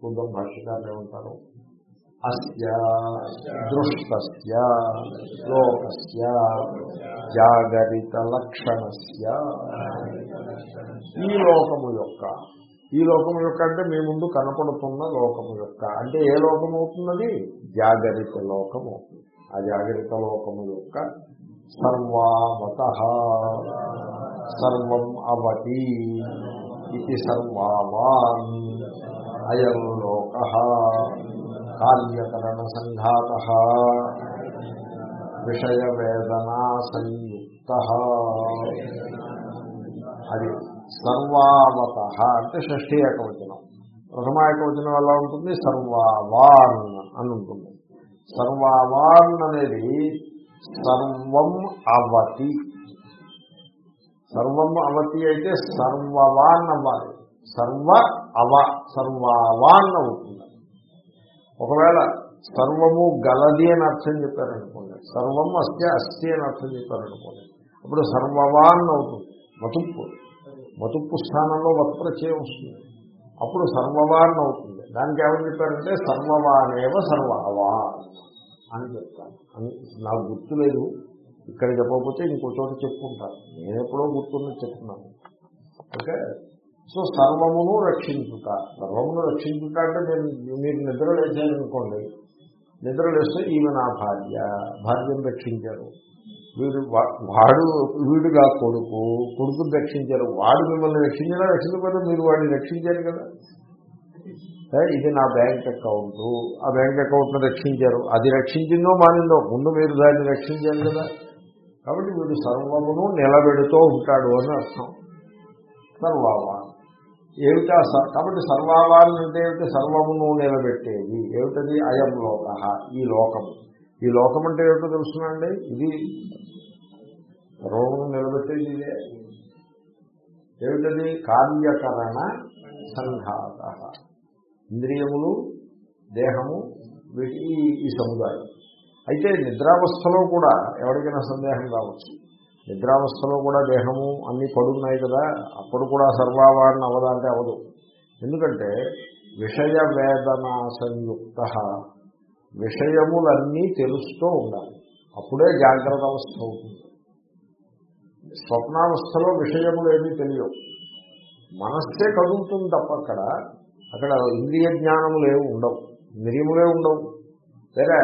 చూద్దాం భాష్యకారులు ఏమంటారు అస్య దృష్టస్య లోకస్య జాగరిత లక్షణస్య ఈ లోకము యొక్క ఈ లోకము యొక్క అంటే మీ ముందు కనపడుతున్న లోకము యొక్క అంటే ఏ లోకం అవుతున్నది? జాగరిత లోకం అవుతుంది ఆ జాగరిత లోకము యొక్క సర్వావత సర్వం అవతి ఇది సర్వావాన్. అయం లోక కార్యకరణ సంఘాత విషయ వేదనా సంయుక్త అది సర్వావత అంటే షష్ఠీ ఏకవచనం. ప్రథమ ఏకవచనం ఎలా ఉంటుంది? సర్వావాన్ అని ఉంటుంది. సర్వావాన్ అనేది సర్వం అవతి. సర్వం అవతి అయితే సర్వవాన్ అవ్వాలి. సర్వ అవ సర్వావాన్ అవుతుంది. ఒకవేళ సర్వము గలది అని అర్థం చెప్పారనుకోండి సర్వం అస్తి అస్థి అని అర్థం చెప్పారనుకోండి అప్పుడు సర్వవాన్ అవుతుంది. మతుప్పు మతుప్పు స్థానంలో వత్ప్రచయం వస్తుంది. అప్పుడు సర్వవాన్ అవుతుంది. దానికి ఏమని చెప్పారంటే సర్వవానేవ సర్వవా అని చెప్తాను అని నాకు గుర్తులేదు. ఇక్కడ చెప్పకపోతే ఇంకో చోట చెప్పుకుంటాను నేను ఎప్పుడో గుర్తున్నది చెప్తున్నాను. ఓకే? సో సర్వమును రక్షించుట. సర్వమును రక్షించుట అంటే నేను మీరు నిద్ర లేచారనుకోండి నిద్ర లేస్తే ఈమె నా భార్య భార్యను రక్షించారు. వీడు వా- వాడు వీడుగా కొడుకు కొడుకుని రక్షించారు. వాడు మిమ్మల్ని రక్షించినా రక్షించకపోతే మీరు వాడిని రక్షించారు కదా. ఇది నా బ్యాంక్ అకౌంట్. ఆ బ్యాంక్ అకౌంట్ను రక్షించారు. అది రక్షించిందో మానిందో ముందు మీరు దాన్ని రక్షించారు కదా. కాబట్టి వీడు సర్వమును నిలబెడుతూ ఉంటాడు అని అర్థం. సర్వావాన్ ఏమిటా స- కాబట్టి సర్వావాన్ అంటే ఏమిటి సర్వమును నిలబెట్టేది. ఏమిటది? అయం లోక ఈ లోకము. ఈ లోకం అంటే ఏమిటో తెలుసునండి? ఇది సర్వమును నిలబెట్టేది ఇదే. ఏమిటది? కార్యకరణ సంఘాత. ఇంద్రియములు దేహము వీటి ఈ- సముదాయం. అయితే నిద్రావస్థలో కూడా ఎవరికైనా సందేహం కావచ్చు నిద్రావస్థలో కూడా దేహము అన్నీ పడున్నాయి కదా అప్పుడు కూడా సర్వావారణ అవదా అంటే అవదు. ఎందుకంటే విషయ వేదనా సంయుక్త విషయములన్నీ తెలుస్తూ ఉండాలి. అప్పుడే జాగ్రత్త అవస్థ అవుతుంది. స్వప్నావస్థలో విషయములు ఏమీ తెలియవు. మనస్సే కదులుతుంది తప్ప అక్కడ అక్కడ ఇంద్రియ జ్ఞానములు ఏమి ఉండవు. ఇంద్రియములే ఉండవు. వేరే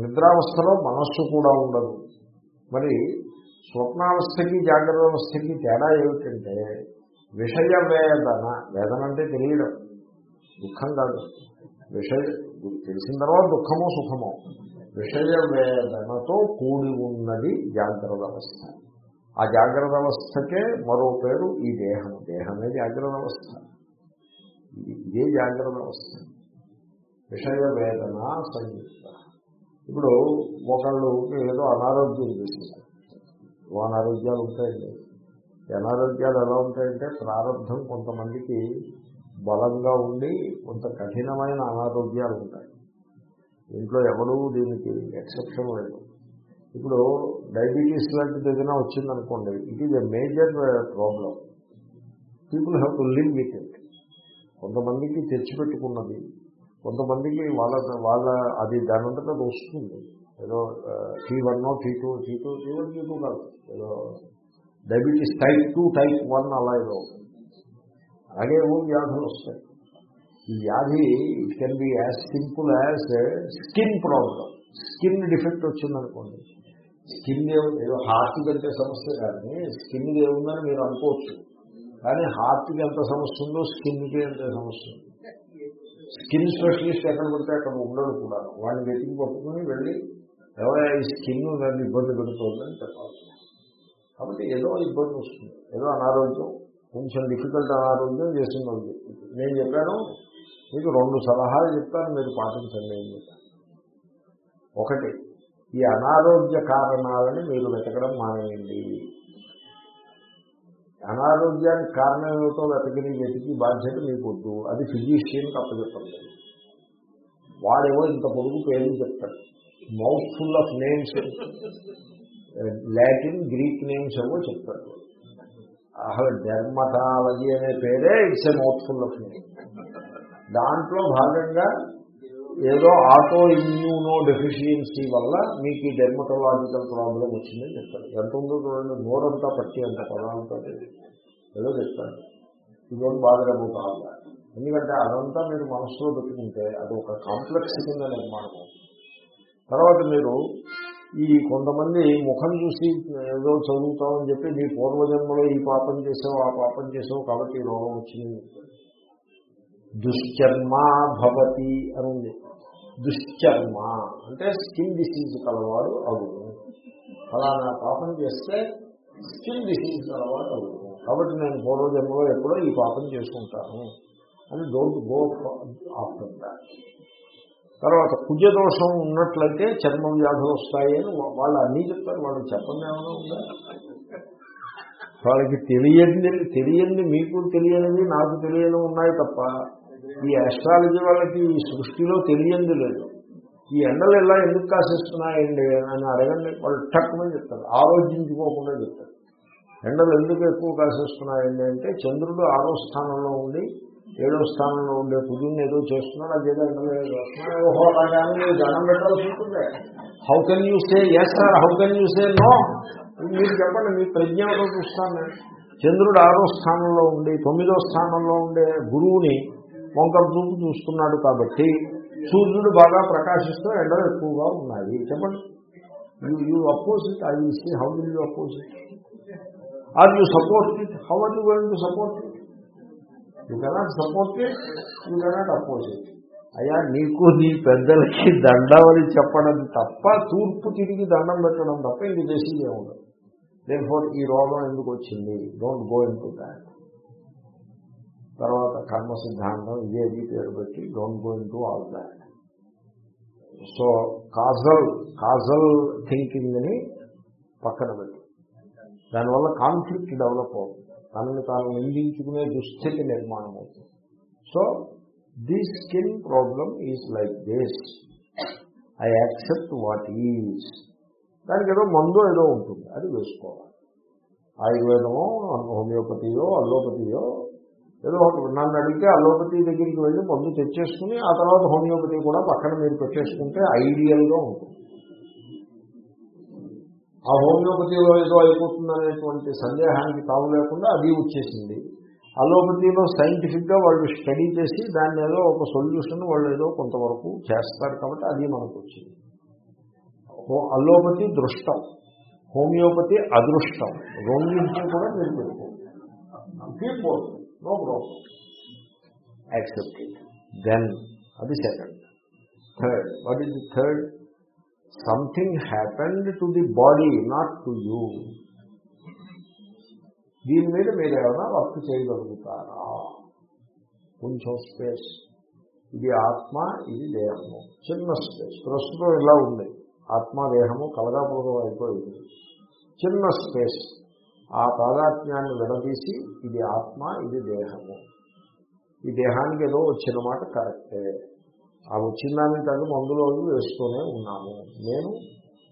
నిద్రావస్థలో మనస్సు కూడా ఉండదు. మరి స్వప్నావస్థకి జాగ్రత్త అవస్థకి తేడా ఏమిటంటే విషయ వేదన వేదన అంటే తెలియడం. దుఃఖం కాదు. విషయ తెలిసిన తర్వాత దుఃఖమో సుఖమో. విషయ వేదనతో కూడి ఉన్నది జాగ్రత్త అవస్థ ఆ జాగ్రత్త అవస్థకే మరో పేరు ఈ దేహం. దేహమే జాగ్రత్త అవస్థ ఇది- ఇదే జాగ్రత్త అవస్థ విషయ వేదన సంయుక్త. ఇప్పుడు ఒకళ్ళు ఏదో అనారోగ్యం చేసింది ఓ అనారోగ్యాలు ఉంటాయండి అనారోగ్యాలు ఎలా ఉంటాయంటే ప్రారంభం కొంతమందికి బలంగా ఉండి కొంత కఠినమైన అనారోగ్యాలు ఉంటాయి ఇంట్లో ఎవరూ దీనికి ఎక్సెప్షన్ లేదు. ఇప్పుడు డయాబెటీస్ లాంటిది ఏదైనా వచ్చిందనుకోండి it is a major problem. People have to live with it. కొంతమందికి తెచ్చిపెట్టుకున్నది కొంతమందికి వాళ్ళ వాళ్ళ అది దానంతటా అది వస్తుంది. ఏదో T one T two T two T one T two కాదు. ఏదో diabetes type two type one అలా ఏదో అలాగే ఏమో వ్యాధులు వస్తాయి. ఈ వ్యాధి it can be as simple as skin problem skin defect వచ్చిందనుకోండి. స్కిన్ ఏదో హార్ట్ కంటే సమస్య కానీ స్కిన్ ఏముందని మీరు అనుకోవచ్చు. కానీ హార్ట్కి ఎంత సమస్య ఉందో స్కిన్కి ఎంత సమస్య ఉంది. స్కిన్ స్పెషలిస్ట్ ఎక్కడ పడితే అక్కడ ఉండడు కూడా వాడిని వెతికి పట్టుకుని వెళ్ళి ఎవరైనా ఈ స్కిన్ నన్ను ఇబ్బంది పెడుతుందని చెప్పాలి కాబట్టి ఏదో ఇబ్బంది వస్తుంది. ఏదో అనారోగ్యం కొంచెం డిఫికల్ట్ అనారోగ్యం చేస్తుంది నేను చెప్పాను మీకు రెండు సలహాలు చెప్తాను మీరు పాటించండి ఏం ఒకటి ఈ అనారోగ్య కారణాలని మీరు వెతకడం మానేయండి. అనారోగ్యానికి కారణం ఏమిటో వెతకని వెతికి బాధ్యత మీకు వద్దు అది ఫిజిషియన్కి అప్పచెప్పండి. వాడేవో ఇంత పొడుగు పేరు చెప్తాడు mouthful of names. Latin Greek names ఏవో చెప్తారు. అసలు డెర్మటాలజీ అనే పేరే it's a mouthful of name. దాంట్లో భాగంగా ఏదో ఆటో ఇమ్యూనో డెఫిషియన్సీ వల్ల మీకు ఈ డెర్మటలాజికల్ ప్రాబ్లం వచ్చిందని చెప్తారు. ఎంత ఉందో చూడండి నోరంతా పట్టి అంత పదాలంతా ఏదో చెప్తారు. ఇదొక బాధ అబౌట్ ఎందుకంటే అదంతా మీరు మనసులో పెట్టుకుంటే అది ఒక కాంప్లెక్స్ కింద నిర్మాణం అవుతుంది. తర్వాత మీరు ఈ కొంతమంది ముఖం చూసి ఏదో చదువుతామని చెప్పి మీ పూర్వజన్మలో ఈ పాపం చేసావు ఆ పాపం చేసావు కాబట్టి ఈ రోగం వచ్చింది దుశ్చర్మ భవతి అని ఉంది. దుశ్చర్మ అంటే స్కిన్ డిసీజ్ కలవాడు అవును. ఫలానా పాపం చేస్తే స్కిన్ డిసీజ్ కలవాడు అవును. కాబట్టి నేను పూర్వజన్మలో ఎప్పుడో ఈ పాపం చేసుకుంటాను అని డోంట్ గో ఆఫ్టర్ దాట్ తర్వాత కుజదోషం ఉన్నట్లయితే చర్మ వ్యాధులు వస్తాయి అని వాళ్ళు అన్నీ చెప్తారు వాళ్ళకి చెప్పండి ఏమైనా ఉందా? వాళ్ళకి తెలియని తెలియంది మీకు తెలియనివి నాకు తెలియని ఉన్నాయి తప్ప ఈ ఆస్ట్రాలజీ వాళ్ళకి ఈ సృష్టిలో తెలియంది లేదు. ఈ ఎండలు ఎలా ఎందుకు కాసేస్తున్నాయండి అని అడగండి. వాళ్ళు టక్కుమని చెప్తారు. ఆలోచించుకోకుండా చెప్తారు. ఎండలు ఎందుకు ఎక్కువ కాసేస్తున్నాయండి అంటే చంద్రుడు ఆరో స్థానంలో ఉండి ఏడో స్థానంలో ఉండే కుజుని ఏదో చేస్తున్నాడు ఎండలు ఏదో ఓహో అలాగానే మీరు దండం పెట్టాల్సి ఉంటుంది. How can you say yes sir how can you say no మీరు చెప్పండి మీ ప్రజ్ఞతో చూస్తాను నేను. చంద్రుడు ఆరో స్థానంలో ఉండి తొమ్మిదో స్థానంలో ఉండే గురువుని వంకర చూపు చూస్తున్నాడు కాబట్టి సూర్యుడు బాగా ప్రకాశిస్తూ ఎండలు ఎక్కువగా ఉన్నాయి. చెప్పండి. You you opposite I you see how will you opposite are you support it how are you going to support you cannot support it you cannot oppose it అయ్యా నీకు నీ పెద్దలకి దండవని చెప్పడం తప్ప తూర్పు తిరిగి దండం పెట్టడం తప్ప ఇది చేసేది ఉండదు. దేని ఫోర్ ఈ రోగం ఎందుకు వచ్చింది? Don't go into that తర్వాత కర్మ సిద్ధాంతం ఇదేది పేరు పెట్టి don't go into all that so causal causal థింకింగ్ని పక్కన పెట్టి. దానివల్ల కాన్ఫ్లిక్ట్ డెవలప్ అవుతుంది. తనని తాను నిందించుకునే దుస్థితి నిర్మాణం అవుతుంది. So the skin problem is like this I accept what is దానికి ఏదో మందు ఏదో ఉంటుంది. అది వేసుకోవాలి. ఆయుర్వేదమో హోమియోపతియో అల్లోపతియో ఏదో ఒకటి. నన్ను అడిగితే అల్లోపతి దగ్గరికి వెళ్ళి మందు తెచ్చేసుకుని ఆ తర్వాత హోమియోపతి కూడా పక్కన మీరు పెట్టేసుకుంటే ఐడియల్గా ఉంటుంది. ఆ హోమియోపతిలో ఏదో అయిపోతుందనేటువంటి సందేహానికి తావు లేకుండా అది వచ్చేసింది. అలోపతిలో సైంటిఫిక్గా వాళ్ళు స్టడీ చేసి దాన్ని ఏదో ఒక సొల్యూషన్ వాళ్ళు ఏదో కొంతవరకు చేస్తారు కాబట్టి అది మనకు వచ్చింది. అల్లోపతి దృష్టం హోమియోపతి అదృష్టం రెండింటిని కూడా మీరు పెట్టుకోండి. నో ప్రాబ్లం యాక్సెప్ట్ దెన్ అది second third what is the third something happened to the body not to you దీని మీద మీరు ఏమైనా వర్క్ చేయగలుగుతారా? కొంచెం స్పేస్ ఇది ఆత్మ ఇది దేహము. చిన్న స్పేస్ ప్రస్తుతం ఇలా ఉంది. ఆత్మ దేహము కలగాపూర్వం అయిపోయింది. చిన్న స్పేస్ ఆ తాదాత్మ్యాన్ని విడదీసి ఇది ఆత్మ ఇది దేహము. ఈ దేహానికి ఏదో వచ్చిన మాట కరెక్టే ఆ వచ్చిన దాన్ని కాదు మందులో వేస్తూనే ఉన్నాము నేను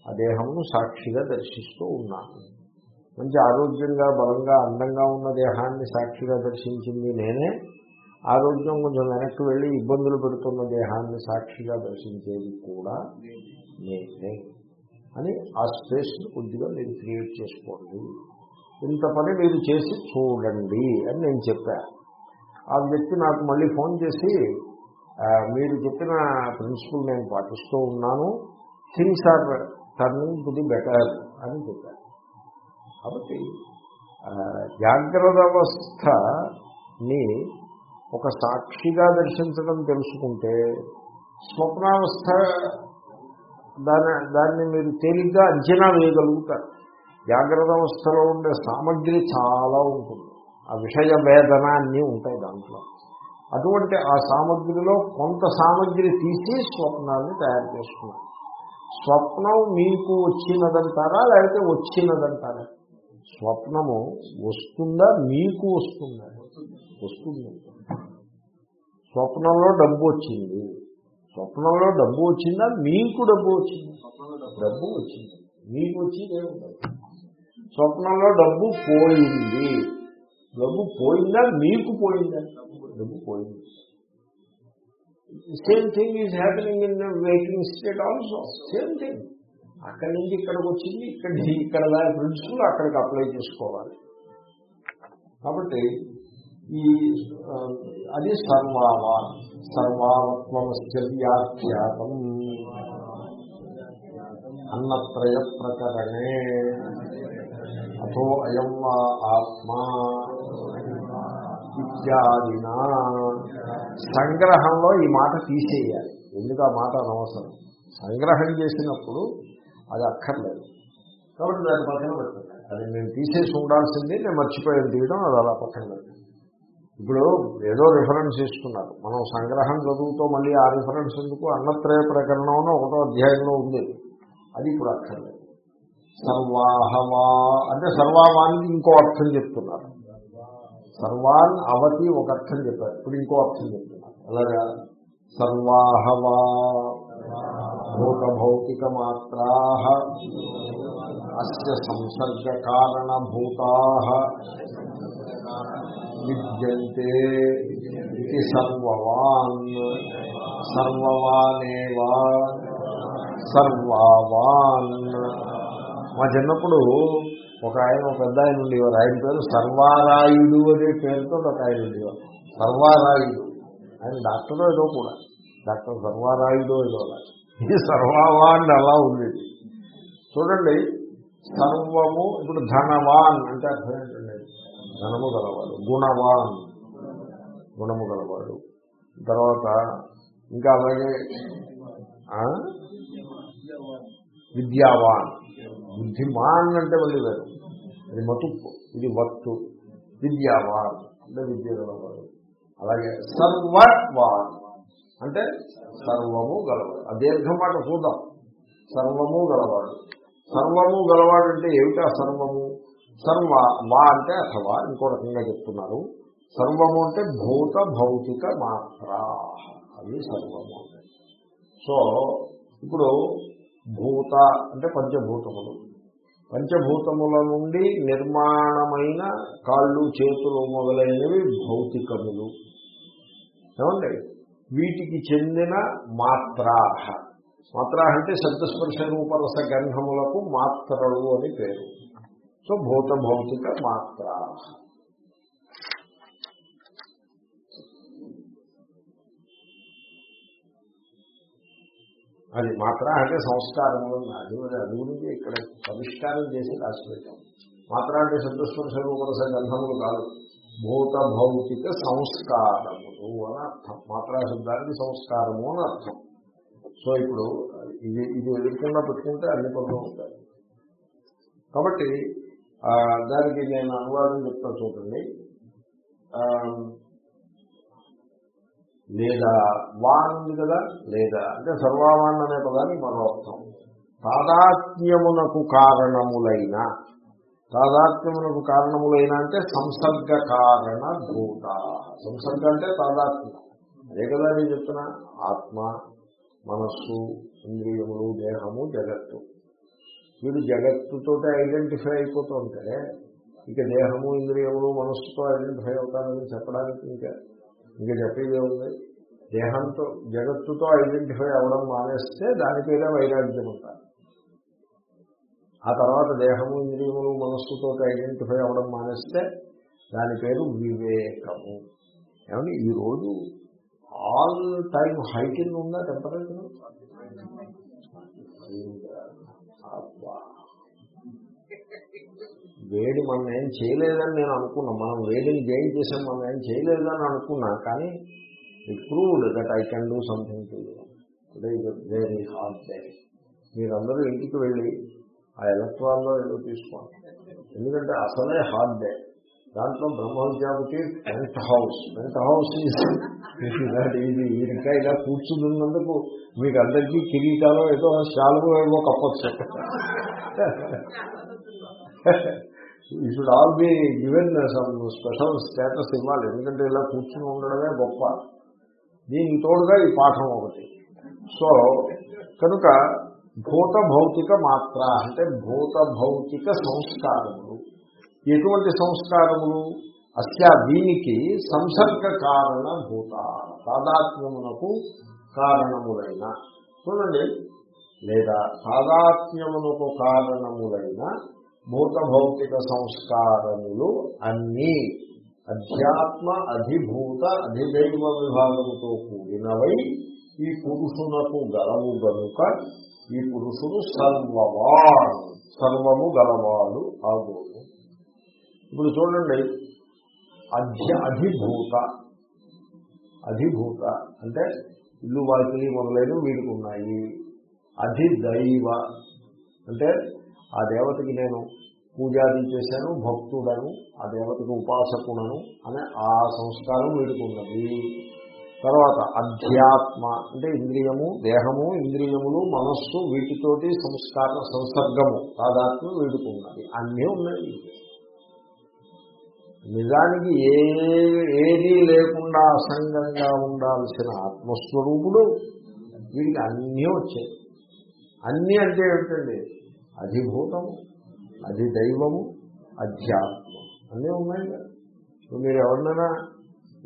ఆ దేహమును సాక్షిగా దర్శిస్తూ ఉన్నాను. మంచి ఆరోగ్యంగా బలంగా అందంగా ఉన్న దేహాన్ని సాక్షిగా దర్శించింది నేనే. ఆరోగ్యం కొంచెం వెనక్కి వెళ్ళి ఇబ్బందులు పెడుతున్న దేహాన్ని సాక్షిగా దర్శించేది కూడా నేనే అని ఆ స్పేస్ని కొద్దిగా మీరు క్రియేట్ చేసుకోండి. ఇంత పని మీరు చేసి చూడండి అని నేను చెప్పాను ఆ వ్యక్తి నాకు మళ్ళీ ఫోన్ చేసి మీరు చెప్పిన ప్రిన్సిపల్ నేను పాటిస్తూ ఉన్నాను. Things are turning to the better అని చెప్పారు. కాబట్టి జాగ్రత్త అవస్థని ఒక సాక్షిగా దర్శించడం తెలుసుకుంటే స్వప్నావస్థ దాని దాన్ని మీరు తేలిగ్గా అంచనా వేయగలుగుతారు. జాగ్రత్త అవస్థలో ఉండే సామగ్రి చాలా ఉంటుంది. ఆ విషయ వేదన అన్నీ ఉంటాయి దాంట్లో. అటువంటి ఆ సామగ్రిలో కొంత సామగ్రి తీసి స్వప్నాన్ని తయారు చేసుకున్నారు. స్వప్నం మీకు వచ్చినదంటారా లేకపోతే వచ్చినదంటారా? స్వప్నము వస్తుందా మీకు వస్తుందా? వస్తుంది. స్వప్నంలో డబ్బు వచ్చింది. స్వప్నంలో డబ్బు వచ్చిందా మీకు డబ్బు వచ్చింది? డబ్బు వచ్చింది. మీకు వచ్చిందే ఉండదు. స్వప్నంలో డబ్బు పోయింది. డబ్బు పోయిందా మీకు పోయిందా? డబ్బు పోయింది same thing is happening in waking state also same thing అక్కడి నుంచి ఇక్కడికి వచ్చింది ఇక్కడ నుంచి ఇక్కడ దాని ప్రిన్సిపల్ అక్కడికి అప్లై చేసుకోవాలి. కాబట్టి ఈ ఆ, అది సర్వావా సర్వావత్వమస్య వ్యాఖ్యాతం. అన్నత్రయ ప్రకరణే అథో అయం వా ఆత్మా. ఇత్యాదినా సంగ్రహంలో ఈ మాట తీసేయాలి. ఎందుకు ఆ మాట అనవసరం? సంగ్రహం చేసినప్పుడు అది అక్కర్లేదు. కాబట్టి దాని పక్కన పెట్టండి అది నేను తీసేసి ఉండాల్సింది నేను మర్చిపోయాను తీయడం అది అలా పక్కన పెట్టండి ఇప్పుడు ఏదో రిఫరెన్స్ ఇస్తున్నారు. మనం సంగ్రహం చదువుతో మళ్ళీ ఆ రిఫరెన్స్ ఎందుకు? అన్నత్రయ ప్రకరణం అని ఒకటో అధ్యాయంలో ఉంది. అది ఇప్పుడు అక్కర్లేదు. సర్వాహవా అంటే సర్వాహవానికి ఇంకో అర్థం చెప్తున్నారు. సర్వాన్ అవతి ఒక అర్థం చెప్పారు. ఇప్పుడు ఇంకో అర్థం చెప్తున్నారు అలాగా? సర్వాహవా భూతభౌతిక మాత్రా అస్య సంసర్గ కారణభూతా విద్యంతే ఇది సర్వవాన్. సర్వవానేవా సర్వావాన్. మా చిన్నప్పుడు ఒక ఆయన ఒక పెద్ద ఆయన ఉండేవారు. ఆయన పేరు సర్వారాయుడు అనే పేరుతో ఒక ఆయన ఉండేవారు. సర్వారాయుడు. ఆయన డాక్టర్ ఏదో కూడా. డాక్టర్ సర్వారాయుడు ఏదో ఇది సర్వవాన్ అలా ఉంది చూడండి సర్వము ఇప్పుడు ధనవాన్ అంటే అర్థం ఏంటండి? ధనము గలవాడు గుణవాన్. గుణము గలవాడు. తర్వాత ఇంకా అలాగే విద్యావాన్. బుద్ధిమాన్ అంటే మళ్ళీ వేరు. ఇది మతుప్పు. ఇది వత్తు. విద్యావాన్. అంటే విద్య గలవాడు. అలాగే సర్వవాన్ అంటే సర్వము గలవాడు. ఆ దీర్ఘం మాట చూద్దాం. సర్వము గలవాడు. సర్వము గలవాడు అంటే ఏమిటా సర్వము? సర్వ వా అంటే అథవా ఇంకో రకంగా చెప్తున్నారు. సర్వము అంటే భూత భౌతిక మాత్ర. అది సర్వము. అంటే సో ఇప్పుడు భూత అంటే పంచభూతములు. పంచభూతముల నుండి నిర్మాణమైన కాళ్ళు చేతులు మొదలైనవి భౌతికములు. ఏమండి? వీటికి చెందిన మాత్రాహ. మాత్రాహ అంటే శబ్దస్పర్శ రూపరస గంధములకు మాత్రలు అని పేరు. సో భూత భౌతిక మాత్రాహ. అది మాత్ర అంటే సంస్కారములు అది అది గురించి ఇక్కడ పరిష్కారం చేసి రాసిపెట్టాం. మాత్ర అంటే శబ్దస్పర్శ రూపరస గంధములు కాదు. భూత భౌతిక సంస్కారములు అని అర్థం. మాత్రా శబ్దానికి సంస్కారము అని అర్థం. సో ఇప్పుడు ఇది ఇది ఎదుర్కొన్నా పెట్టుకుంటే అన్ని పనులు ఉంటాయి. కాబట్టి దానికి నేను అనువాదం చెప్తా చూడండి. ఆ, లేదా వాన్ ఉంది కదా లేదా అంటే సర్వావాన్ అనే పదాన్ని మరో అర్థం. తాదాత్మ్యమునకు కారణములైన తాదాత్మ్యమునకు కారణములైన అంటే సంసర్గ కారణ భూత. సంసర్గ అంటే తాదాత్మ్యం. అదే కదా నేను చెప్తున్నా ఆత్మ మనస్సు ఇంద్రియములు దేహము జగత్తు. వీడు జగత్తుతో ఐడెంటిఫై అయిపోతూ ఉంటే ఇక దేహము ఇంద్రియములు మనస్సుతో ఐడెంటిఫై అవుతానని చెప్పడానికి ఇంకా ఇంకా చెప్పేదే ఉంది దేహంతో జగత్తుతో ఐడెంటిఫై అవ్వడం మానేస్తే దాని పేరే వైరాగ్యం ఉంటారు ఆ తర్వాత దేహము ఇంద్రియములు మనస్సుతో ఐడెంటిఫై అవ్వడం మానేస్తే దాని పేరు వివేకము. ఏమంటే ఈరోజు ఆల్ టైం హైకింగ్ ఉందా టెంపరేచర్? వేడి మనం ఏం చేయలేదని నేను అనుకున్నా. మనం వేడిని గెయిన్ చేసాం మనం ఏం చేయలేదని అనుకున్నా. కానీ it proved that I can do something to very hard day మీరందరూ ఇంటికి వెళ్ళి ఆ ఎలక్ట్రాన్లో ఏదో తీసుకోండి. ఎందుకంటే అసలే హార్డ్ డే దాంట్లో Brahma penthouse penthouse ఇది ఇంకా ఇలా కూర్చున్నందుకు మీకు అందరికీ కిరీటాలో ఏదో శాలువ ఏవో కప్పచ్చు. ఈ should all be given some special status ఇవ్వాలి. ఎందుకంటే ఇలా కూర్చుని ఉండడమే గొప్ప. దీనికి తోడుగా ఈ పాఠం ఒకటి. సో కనుక భూత భౌతిక మాత్ర అంటే భూత భౌతిక సంస్కారములు. ఎటువంటి సంస్కారములు? అస్యా దీనికి సంసర్గ కారణ భూత. తాదాత్మ్యమునకు కారణములైన. చూడండి. లేదా తాదాత్మ్యమునకు కారణములైన భూత భౌతిక సంస్కారములు అన్నీ అధ్యాత్మ అధిభూత అధిదైవ విభాగముతో కూడినవై ఈ పురుషునకు గలవు గనుక ఈ పురుషుడు సర్వవాన్ సర్వము గలవాడు ఆగోడు. ఇప్పుడు చూడండి అధ్య అధిభూత అధిభూత అంటే ఇల్లు వాకిలి మొదలైన వీడికి ఉన్నాయి. అధిదైవ అంటే ఆ దేవతకి నేను పూజాది చేశాను భక్తుడను ఆ దేవతకు ఉపాసకుడను అనే ఆ సంస్కారం వీడుకున్నది తర్వాత అధ్యాత్మ అంటే ఇంద్రియము దేహము ఇంద్రియములు మనస్సు వీటితోటి సంస్కార సంసర్గము తాదాత్మ్యం వీడుకున్నది అన్నీ ఉన్నాయి నిజానికి ఏ ఏదీ లేకుండా అసంగంగా ఉండాల్సిన ఆత్మస్వరూపుడు వీడికి అన్నీ వచ్చాయి. అన్నీ అంటే ఏమిటండి? అధిభూతము అది దైవము అధ్యాత్మం అన్నీ ఉన్నాయి. ఇప్పుడు మీరు ఎవరినైనా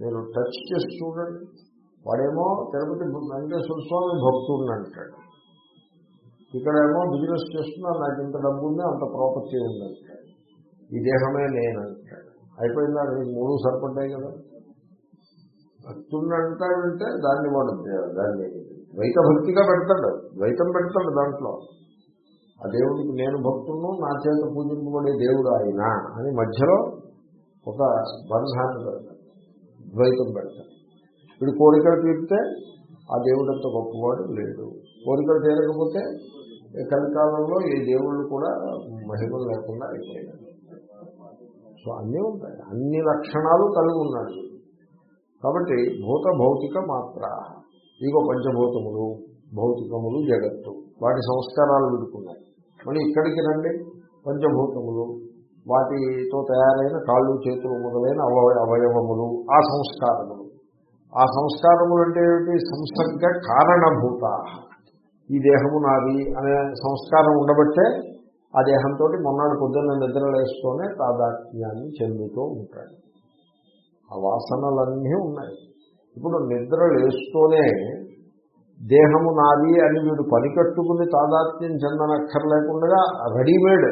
మీరు టచ్ చేసి చూడండి. వాడేమో తిరుపతి వెంకటేశ్వర స్వామి భక్తుడిని అంటాడు. ఇక్కడేమో బిజినెస్ చేస్తున్నా నాకు ఇంత డబ్బు ఉంది అంత ప్రాపర్టీ ఉంది అంటాడు. ఈ దేహమే నేను అంటాడు. అయిపోయిందా? నీకు మూడు సరిపడ్డాయి కదా. భక్తుడిని అంటాడంటే దాన్ని వాడు దాన్ని ద్వైత భక్తిగా పెడతాడు. ద్వైతం పెడతాడు దాంట్లో. ఆ దేవుడికి నేను భక్తులను నా చేత పూజింపబడే దేవుడు ఆయన అని మధ్యలో ఒక బంధాన్ని పెడతాడు ద్వైతం పెడతాడు వీడు కోరికలు తీరితే ఆ దేవుడంత గొప్పవాడు లేడు. కోరికలు తీరకపోతే కలికాలంలో ఈ దేవుళ్ళు కూడా మహిమలు లేకుండా అయిపోయాడు సో అన్నీ ఉంటాయి. అన్ని లక్షణాలు కలిగి ఉన్నాడు. కాబట్టి భూత భౌతిక మాత్ర ఇగో పంచభూతములు భౌతికములు జగత్తు వాటి సంస్కారాలు విడుకున్నాయి మళ్ళీ ఇక్కడికి రండి. పంచభూతములు వాటితో తయారైన కాళ్ళు చేతులు మొదలైన అవయ అవయవములు ఆ సంస్కారములు. ఆ సంస్కారములు అంటే ఏమిటి? సంసర్గ కారణభూత. ఈ దేహము నాది అనే సంస్కారం ఉండబట్టే ఆ దేహంతో మొన్నాడు పొద్దున్న నిద్రలేస్తూనే తాదాత్మ్యాన్ని చెందుతూ ఉంటాడు. ఆ వాసనలన్నీ ఉన్నాయి. ఇప్పుడు నిద్ర లేస్తూనే దేహము నాది అని వీడు పనికట్టుకుని తాదాత్మ్యం చెందనక్కర్లేకుండా రెడీమేడ్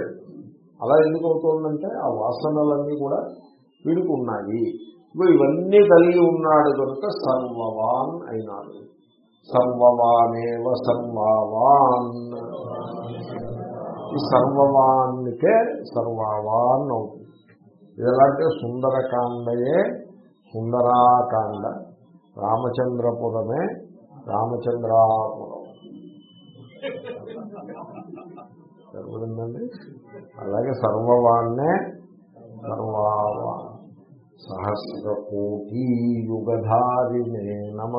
అలా ఎందుకు అవుతుందంటే ఆ వాసనలన్నీ కూడా వీడికి ఉన్నాయి. ఇప్పుడు ఇవన్నీ కలిగి ఉన్నాడు కనుక సర్వవాన్ అయినాడు. సర్వవానేవ సర్వవాన్. ఈ సర్వవాన్నికే సర్వవాన్ అవుతుంది. ఇది ఎలా అంటే సుందరకాండయే సుందరాకాండ. రామచంద్రపురమే రామచంద్రాపురం సరిపడిందండి అలాగే సర్వవాన్నే సర్వావాన్ సహస్ర కోటి యుగధారిణే నమ.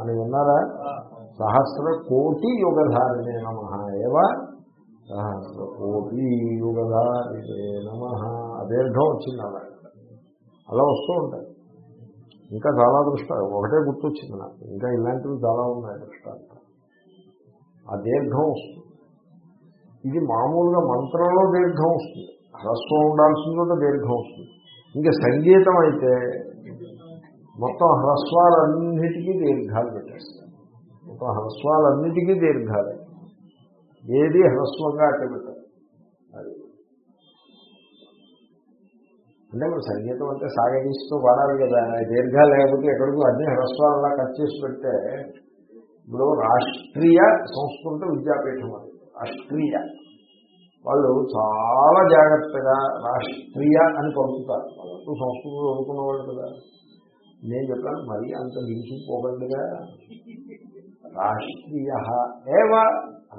అని విన్నారా? సహస్ర కోటి యుగధారిణే నమ ఏవ? సహస్ర కోటి యుగధారిణే నమ అదీర్ఘం వచ్చింది అలా. అలా వస్తూ ఉంటాయి. ఇంకా చాలా దృష్టాలు ఒకటే గుర్తొచ్చింది నాకు. ఇంకా ఇలాంటివి చాలా ఉన్నాయి దృష్టాలు ఆ దీర్ఘం వస్తుంది. ఇది మామూలుగా మంత్రంలో దీర్ఘం వస్తుంది. హ్రస్వం ఉండాల్సిందో దీర్ఘం వస్తుంది. ఇంకా సంగీతం అయితే మొత్తం హ్రస్వాలన్నిటికీ దీర్ఘాలు పెట్టేస్తాయి. మొత్తం హ్రస్వాలన్నిటికీ దీర్ఘాలే. ఏది హ్రస్వంగా అట్ట అంటే మరి సంగీతం అంటే సాగదీస్తూ పాడాలి కదా. దీర్ఘాలు లేకపోతే ఎక్కడికో అన్ని హ్రస్వాలలా కట్ చేసి పెడితే ఇప్పుడు రాష్ట్రీయ సంస్కృత విద్యాపీఠం అది. రాష్ట్రీయ. వాళ్ళు చాలా జాగ్రత్తగా రాష్ట్రీయ అని పంపుతారు. వాళ్ళంటూ సంస్కృతం చదువుకున్న వాళ్ళు కదా. నేను చెప్పాను మరీ అంత దిగిసిపోకండిగా రాష్ట్రీయ ఏవ?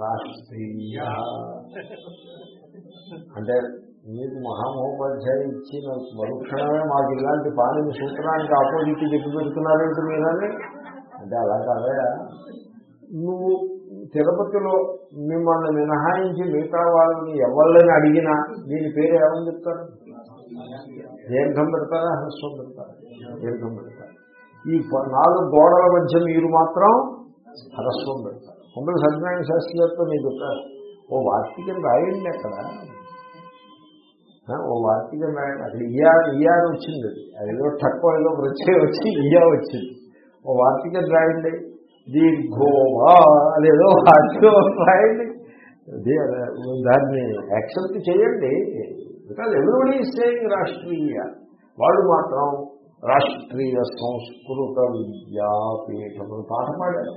రాష్ట్రీయ. అంటే మీకు మహామహోపాధ్యాయులు ఇచ్చిన మరుక్షణమే మాకు ఇలాంటి పానిని సూత్రానికి ఆపోజిట్ చెప్పి పెడుతున్నారంటే మీరని? అంటే అలా కాదా నువ్వు తిరుపతిలో మిమ్మల్ని మినహాయించి మిగతా వాళ్ళని ఎవరిని అడిగినా దీని పేరు ఏమని చెప్తారు? దీర్ఘం పెడతారా హ్రస్వం పెడతారా? దీర్ఘం పెడతారు. ఈ నాలుగు గోడల మధ్య మీరు మాత్రం హ్రస్వం పెడతారు. కొందరు సత్యనారాయణ శాస్త్రి గారితో మీరు చెప్పారు ఓ వార్తీకం రాయండి అక్కడ. ఓ వార్తికం రాయండి అక్కడ ఇయా ఇయా అని వచ్చింది. అది. అదేదో తక్కువ ఏదో ప్రత్యేక వచ్చి ఇయా వచ్చింది. ఓ వార్తీక రాయండి. దీర్ఘోవా అదేదో వార్తికం రాయండి. దాన్ని యాక్సెప్ట్ చేయండి. బికాజ్ ఎవ్రీబడి సేయింగ్ రాష్ట్రీయ. వాళ్ళు మాత్రం రాష్ట్రీయ సంస్కృత విద్యాపీఠం అని పాట పాడారు.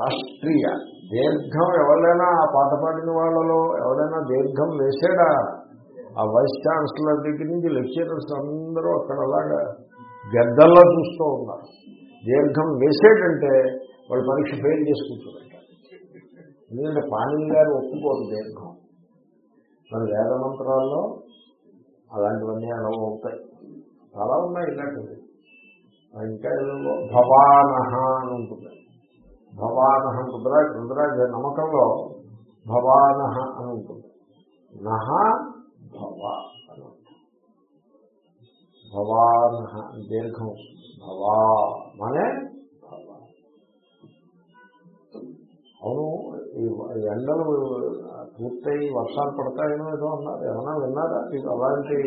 రాష్ట్రీయ. దీర్ఘం ఎవరైనా ఆ పాట పాడిన వాళ్ళలో ఎవరైనా దీర్ఘం వేసాడా? ఆ వైస్ ఛాన్సలర్ దగ్గర నుంచి లెక్చరర్స్ అందరూ అక్కడ అలాగా గద్దల్లో చూస్తూ ఉన్నారు. దీర్ఘం వేసేటంటే వాళ్ళు పరీక్ష ఫెయిల్ చేసుకుంటున్నారు. ఎందుకంటే పాణిని గారు ఒప్పుకోరు దీర్ఘం. మన వేద మంత్రాల్లో అలాంటివన్నీ అలా ఉంటాయి. చాలా ఉన్నాయి ఇలాంటివి. ఇంకా భవానహ అని ఉంటుంది. భవానహ రుద్రాజ రుద్రాజ నమ్మకంలో భవానహ అని ఉంటుంది. నహ భవ అని అని దీర్ఘం భవా మనే భవ అవును ఈ ఎండలు పూర్తయి వర్షాలు పడతాయనో ఏదో అన్నారు. ఏమన్నా విన్నారా? ఇది అలాంటి?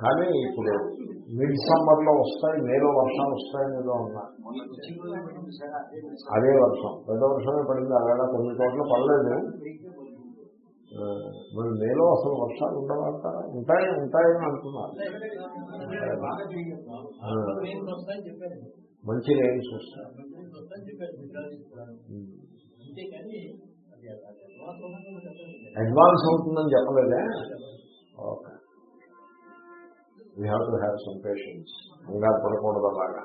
కానీ ఇప్పుడు మిడ్ సమ్మర్లో వస్తాయి మేలో వర్షాలు వస్తాయని ఏదో అన్నారు అదే వర్షం. పెద్ద వర్షమే పడింది అలాగా కొన్ని చోట్ల పడలేదు. మరి మేలో అసలు వర్షాలు ఉండవంటారా ఉంటాయి ఉంటాయని అంటున్నారు. మంచి రేంజ్ వస్తాయి. అడ్వాన్స్ అవుతుందని చెప్పలేదే. Okay we have to have some patience కంగారు పడకూడదు అలాగా.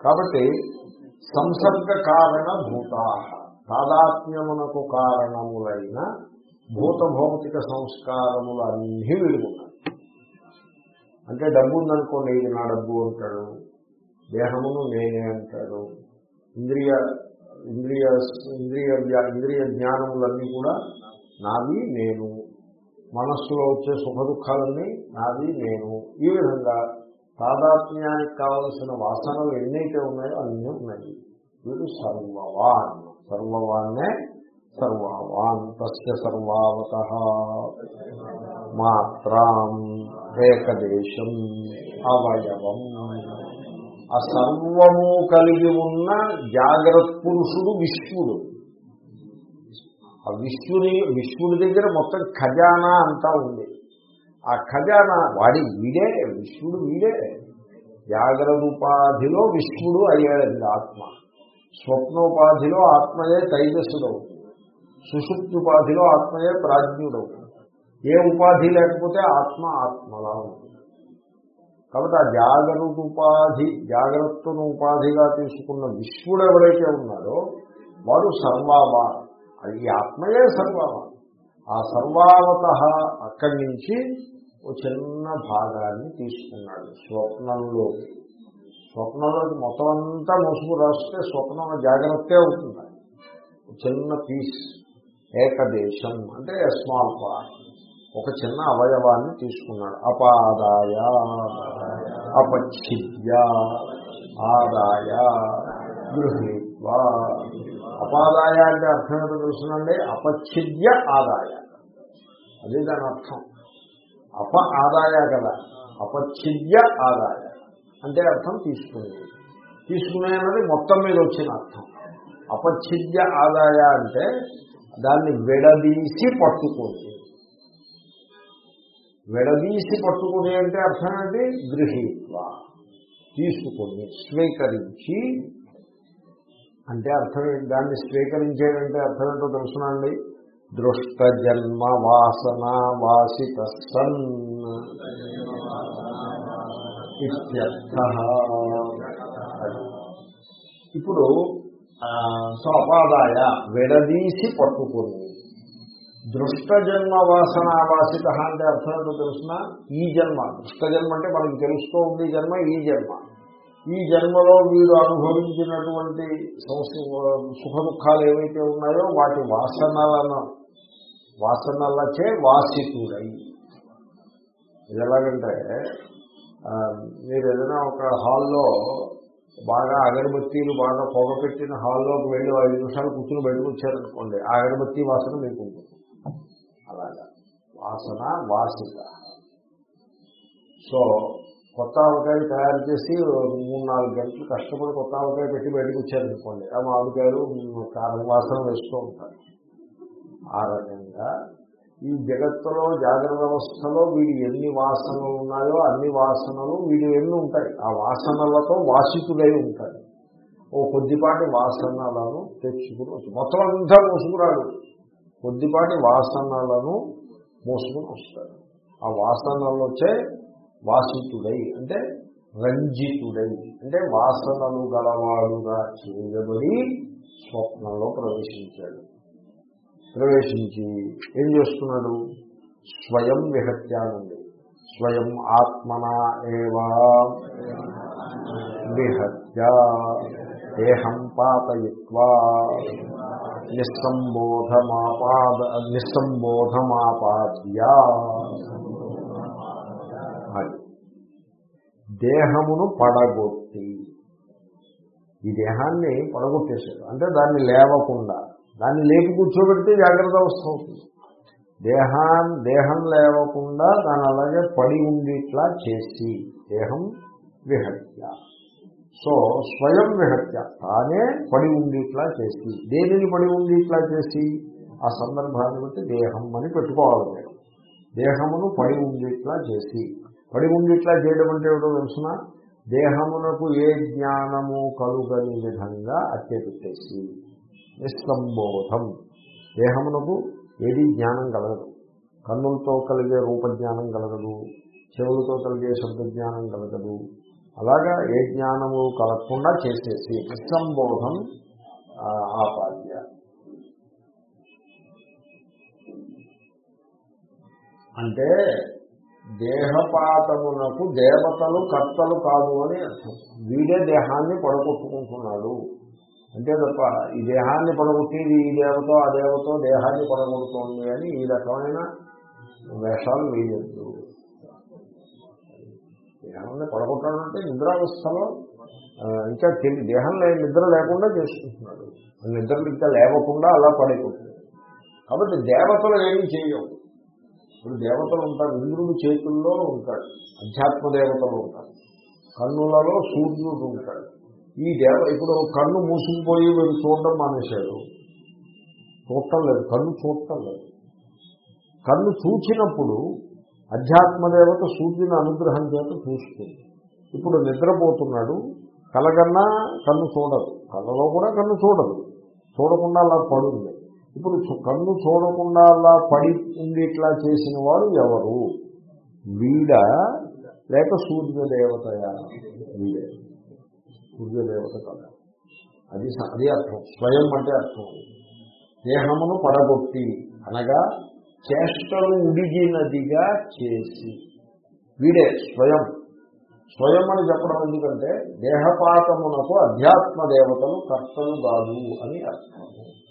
కాబట్టి సంసర్గ కారణ భూతా తాదాత్మ్యమునకు కారణములైన భూత భౌతిక సంస్కారములు అన్నీ విడుకున్నాయి అంటే డబ్బు ఉందనుకోండి ఇది నా డబ్బు అంటాడు దేహమును నేనే అంటాడు ఇంద్రియ ఇంద్రియ ఇంద్రియ ఇంద్రియ జ్ఞానములన్నీ కూడా నావి నేను మనస్సులో వచ్చే సుఖ దుఃఖాలన్నీ నాది నేను. ఈ విధంగా తాదాత్మ్యానికి కావలసిన వాసనలు ఎన్నైతే ఉన్నాయో అన్నీ ఉన్నాయి. వీడు సర్వవాన్. సర్వవాన్నే సర్వవాన్. తస్య సర్వావత. మాత్రాం ఏకదేశం అవయవం. ఆ సర్వము కలిగి ఉన్న జాగ్రత్త పురుషుడు విష్ణుడు. ఆ విష్ణుని విష్ణుడి దగ్గర మొత్తం ఖజానా అంతా ఉంది. ఆ ఖజానా వాడి వీడే విష్ణుడు వీడే. జాగ్రత్త విష్ణుడు అయ్యాడండి ఆత్మ. స్వప్నోపాధిలో ఆత్మయే తైజస్సుడవుతుంది సుషుప్తుపాధిలో ఆత్మయే ప్రాజ్ఞుడవుతుంది ఏ ఉపాధి లేకపోతే ఆత్మ ఆత్మలా ఉంటుంది. కాబట్టి ఆ జాగ్రత్త ఉపాధి జాగ్రత్తను ఉపాధిగా తీసుకున్న విశ్వడు ఎవరైతే ఉన్నాడో వాడు సర్వావా ఈ ఆత్మయే సర్వావ ఆ సర్వావత అక్కడి నుంచి ఓ చిన్న భాగాన్ని తీసుకున్నాడు స్వప్నంలో. స్వప్నంలో మొత్తం అంతా ముసుగు రాస్తే స్వప్నం జాగ్రత్తే అవుతుంది. ఒక చిన్న పీస్ ఏకదేశం అంటే స్మాల్ పార్ట్ ఒక చిన్న అవయవాన్ని తీసుకున్నాడు. అపాదాయ అపచ్చిద్య ఆదాయ గృహీత్వ అపాదాయ అంటే అర్థం ఏంటో తెలుసునండి? అపచ్ఛిద్య ఆదాయ. అదే దాని అర్థం. అప ఆదాయ కదా. అపచ్ఛిద్య ఆదాయ. అంటే అర్థం తీసుకునేది. తీసుకునే అన్నది మొత్తం మీద వచ్చిన అర్థం. అపచ్చిద్య ఆదాయ అంటే దాన్ని విడదీసి పట్టుకోండి. విడదీసి పట్టుకుని అంటే అర్థం ఏంటి? గృహీత్వ. తీసుకుని స్వీకరించి అంటే అర్థం దాన్ని స్వీకరించేదంటే అర్థం ఏంటో తెలుసునండి దృష్ట జన్మ వాసన వాసిత సన్ ఇప్పుడు ఆ, సో అపాదాయ విడదీసి పట్టుకుని దృష్ట జన్మ వాసన వాసిత అంటే అర్థం ఏంటో తెలుసిన? ఈ జన్మ. దృష్ట జన్మ అంటే మనకి తెలుస్తూ ఉంది జన్మ ఈ జన్మ. ఈ జన్మలో వీడు అనుభవించినటువంటి సంస్థ సుఖ దుఃఖాలు ఏవైతే ఉన్నాయో వాటి వాసనలను వాసనలచే వాసితుడై ఇది ఎలాగంటే మీరు ఏదైనా ఒక హాల్లో బాగా అగరబత్తీలు బాగా పొగ పెట్టిన హాల్లోకి వెళ్ళి ఐదు నిమిషాలు కూర్చుని బయటకు వచ్చారనుకోండి ఆ అగరబత్తి వాసన మీకు ఉంటుంది. అలాగా. వాసన వాసిత సో కొత్త ఆవకాయలు తయారు చేసి మూడు నాలుగు గంటలు కష్టపడి కొత్త ఆవకాయ పెట్టి బయటకు వచ్చారనుకోండి ఆ మామిడికాయలు కారం వాసన వేస్తూ ఉంటారు. ఆ రకంగా ఈ జగత్తులో జాగ్రత్త వ్యవస్థలో వీడు ఎన్ని వాసనలు ఉన్నాయో అన్ని వాసనలు వీడు ఎన్ని ఉంటాయి. ఆ వాసనలతో వాసితులై ఉంటాయి ఓ కొద్దిపాటి వాసనలను తెచ్చుకుని వచ్చి మొత్తం అంతా మోసుకురాడు. కొద్దిపాటి వాసనలను మోసుకుని వస్తాడు. ఆ వాసనలు వచ్చే వాసితుడై అంటే రంజితుడై అంటే వాసనలు గలవాడుగా చేయబడి స్వప్నంలో ప్రవేశించాడు. ప్రవేశించి ఏం చేస్తున్నాడు? స్వయం విహత్యానండి స్వయం ఆత్మన ఏవా? విహత్య. దేహం పాతయిత్వా. నిస్సంబోధమాపాద నిస్సంబోధమాపాద్యా. దేహమును పడగొట్టి. ఈ దేహాన్ని పడగొట్టేశాడు. అంటే దాన్ని లేవకుండా. దాన్ని లేపి కూర్చోబెడితే జాగ్రత్త అవస్థ అవుతుంది దేహాన్ దేహం లేవకుండా దాని అలాగే పడి ఉండిట్లా చేసి దేహం విహత్య. సో స్వయం విహత్య. తానే పడి ఉండిట్లా చేసి. దేనిని పడి ఉండిట్లా చేసి? ఆ సందర్భాన్ని బట్టి దేహం అని పెట్టుకోవాలి దేహమును పడి ఉండిట్లా చేసి. పడి ఉండిట్లా చేయడం అంటే ఏమిటో తెలుసిన? దేహమునకు ఏ జ్ఞానము కలుగని విధంగా అట్టే పెట్టేసి నిస్సంబోధం. దేహమునకు ఏది జ్ఞానం కలగదు. కన్నులతో కలిగే రూపజ్ఞానం కలగదు. చెవులతో కలిగే శబ్దజ్ఞానం కలగదు. అలాగా ఏ జ్ఞానము కలగకుండా చేసేసి నిస్సంబోధం ఆపాద్య. అంటే దేహపాతమునకు దేవతలు కర్తలు కాదు అని అర్థం. వీడే దేహాన్ని పడగొట్టుకుంటున్నాడు. అంతే తప్ప ఈ దేహాన్ని పడగొట్టేది ఈ దేవతో ఆ దేవతో దేహాన్ని పడగొడుతోంది అని ఈ రకమైన వేషాలు వేయద్దు. దేహాన్ని పడగొట్టడం అంటే నిద్రావస్థలో ఇంకా తెలి దేహం నిద్ర లేకుండా చేసుకుంటున్నాడు నిద్ర ఇంకా లేవకుండా అలా పడిపోతుంది. కాబట్టి దేవతలు ఏమీ చేయవు ఇప్పుడు దేవతలు ఉంటారు ఇంద్రుడు చేతుల్లో ఉంటాడు అధ్యాత్మ దేవతలు ఉంటారు. కన్నులలో సూర్యుడు ఉంటాడు. ఈ దేవ ఇప్పుడు కన్ను మూసుకుపోయి వీడు చూడటం మానేశాడు. చూడటం లేదు కన్ను చూడటం లేదు కన్ను చూచినప్పుడు అధ్యాత్మ దేవత సూర్యుని అనుగ్రహం చేత చూస్తుంది. ఇప్పుడు నిద్రపోతున్నాడు కలగన్నా కన్ను చూడదు. కళ్ళలో కూడా కన్ను చూడదు. చూడకుండా అలా పడుంది. ఇప్పుడు కన్ను చూడకుండా అలా పడి ఉండి ఇట్లా చేసిన వాడు ఎవరు? వీడ? లేక సూర్యదేవతయా వీడే. సూర్యదేవత కదా. అది అది అర్థం. స్వయం అంటే అర్థం. దేహమును పడగొట్టి అనగా చేష్టలు ఉడిగినదిగా చేసి. వీడే స్వయం. స్వయం అని చెప్పడం ఎందుకంటే దేహపాతమునకు అధ్యాత్మ దేవతలు కర్తలు కాదు అని అర్థం.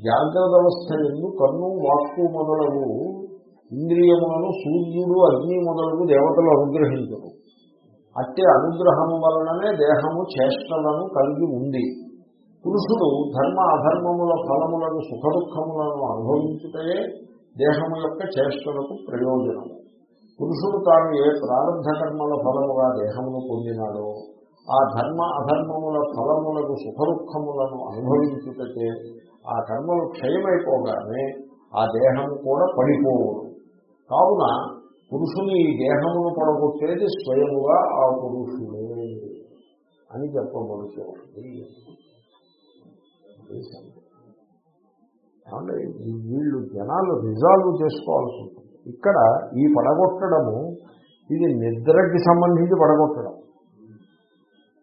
జాగ్రత్త అవస్థ ఎందు కన్ను వాక్కు మొదలగు ఇంద్రియములను సూర్యుడు అగ్ని మొదలగు దేవతలు అనుగ్రహించరు అట్టి అనుగ్రహం వలననే దేహము చేష్టలను కలిగి ఉంది. పురుషుడు ధర్మ అధర్మముల ఫలములను సుఖ దుఃఖములను అనుభవించుటే దేహము యొక్క చేష్టలకు ప్రయోజనము పురుషుడు తాను ఏ ప్రారంభ కర్మల ఫలముగా దేహమును పొందినాడో ఆ ధర్మ అధర్మముల ఫలములకు సుఖ దుఃఖములను అనుభవించుటకే ఆ కర్మలు క్షయమైపోగానే ఆ దేహము కూడా పడిపోవడం కావున పురుషుని ఈ దేహమును పడగొట్టేది స్వయముగా ఆ పురుషుడే అని చెప్పబడుతుంది అంటే వీళ్ళు జనాలు రిజాల్వ్ చేసుకోవాల్సి ఉంటుంది. ఇక్కడ ఈ పడగొట్టడము ఇది నిద్రకి సంబంధించి పడగొట్టడం.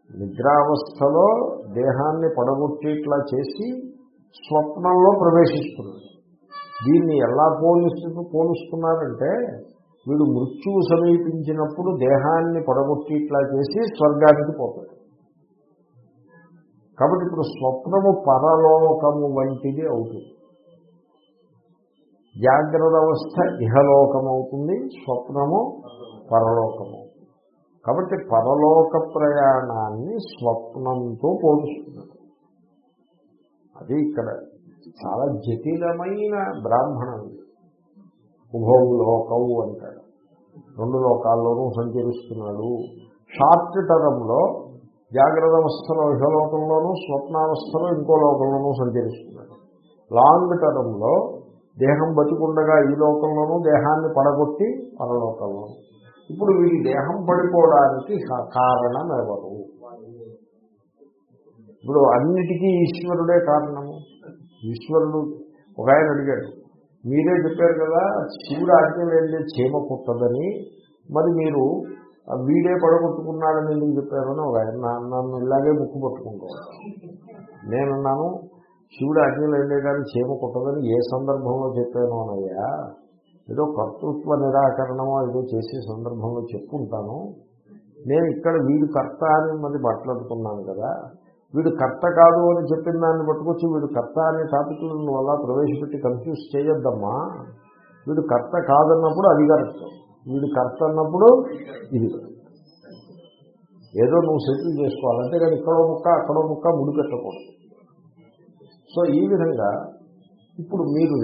నిద్రావస్థలో దేహాన్ని పడగొట్టేట్లా చేసి స్వప్నంలో ప్రవేశిస్తున్నాడు దీన్ని ఎలా పోలిస్తూ పోలుస్తున్నారంటే వీడు మృత్యువు సమీపించినప్పుడు దేహాన్ని పడగొట్టిట్లా చేసి స్వర్గానికి పోతాడు. కాబట్టి ఇప్పుడు స్వప్నము పరలోకము వంటిది అవుతుంది. జాగ్రత్త అవస్థ ఇహలోకం అవుతుంది స్వప్నము పరలోకము కాబట్టి పరలోక ప్రయాణాన్ని స్వప్నంతో పోలుస్తున్నాడు అది ఇక్కడ చాలా జటిలమైన బ్రాహ్మణం. ఉభౌ లోకవు అంటాడు. రెండు లోకాల్లోనూ సంచరిస్తున్నాడు. షార్ట్ టర్మ్లో జాగ్రత్త అవస్థలో ఇహలోకంలోనూ స్వప్నావస్థలో ఇంకో లోకంలోనూ సంచరిస్తున్నాడు. లాంగ్ టర్మ్లో దేహం బతికుండగా ఈ లోకంలోనూ దేహాన్ని పడగొట్టి పరలోకంలోనూ. ఇప్పుడు వీడి దేహం పడిపోవడానికి కారణం ఎవరు? ఇప్పుడు అన్నిటికీ ఈశ్వరుడే కారణము. ఈశ్వరుడు ఒక ఆయన అడిగాడు మీరే చెప్పారు కదా శివుడు ఆజ్ఞ లేదే చీమ పుట్టదని. మరి మీరు వీడే పడగొట్టుకున్నాడని ఎందుకు చెప్పారు? అని ఒక ఆయన నన్ను ఇలాగే ముక్కు పట్టుకుంటాడు నేనున్నాను శివుడు ఆజ్ఞ లేదే కానీ చీమ పుట్టదని ఏ సందర్భంలో చెప్పాను? అనయ్యా ఏదో కర్తృత్వ నిరాకరణమో ఏదో చేసే సందర్భంలో చెప్పుకుంటాను నేను ఇక్కడ వీడు కర్త అని మరి మాట్లాడుతున్నాను కదా. వీడు కర్త కాదు అని చెప్పిన దాన్ని పట్టుకొచ్చి వీడు కర్త అనే టాపిక్లను వల్ల ప్రవేశపెట్టి కన్ఫ్యూజ్ చేయొద్దమ్మా. వీడు కర్త కాదన్నప్పుడు అది కరెక్ట్. వీడు కర్త అన్నప్పుడు ఇది ఏదో నువ్వు సెటిల్ చేసుకోవాలి. అంతేగాని ఇక్కడో ముక్క అక్కడో ముక్క ముడిపెట్టకూడదు సో ఈ విధంగా ఇప్పుడు మీరు